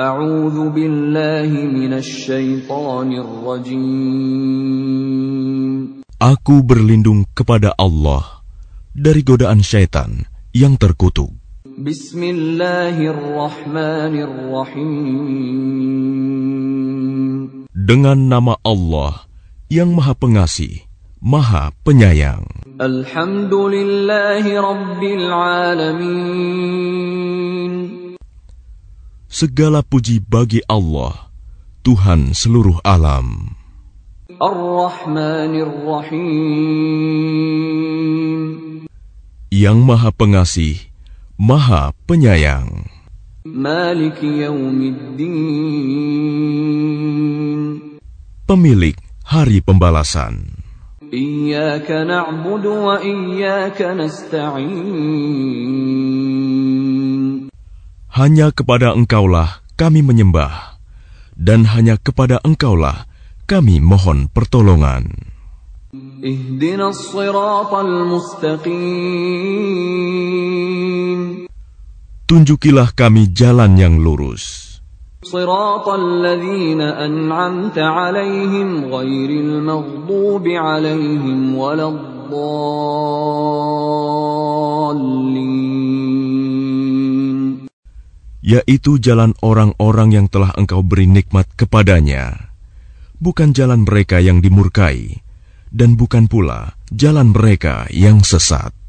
A'udzu billahi minasyaitonir rajim. Aku berlindung kepada Allah dari godaan syaitan yang terkutuk. Bismillahirrahmanirrahim. Dengan nama Allah yang Maha Pengasih, Maha Penyayang. Alhamdulillahi Rabbil Alamin. Segala puji bagi Allah, Tuhan seluruh alam. Yang Maha Pengasih, Maha Penyayang. Pemilik Hari Pembalasan. Iyaka na'budu wa iyaka nasta'in. Hanya kepada Engkaulah kami menyembah, dan hanya kepada Engkaulah kami mohon pertolongan. اهدنا الصراط المستقيم Tunjukilah kami jalan yang lurus, صراط الذين أنعمت عليهم غير المغضوب عليهم ولا الضالين Yaitu jalan orang-orang yang telah Engkau beri nikmat kepadanya, bukan jalan mereka yang dimurkai, dan bukan pula jalan mereka yang sesat.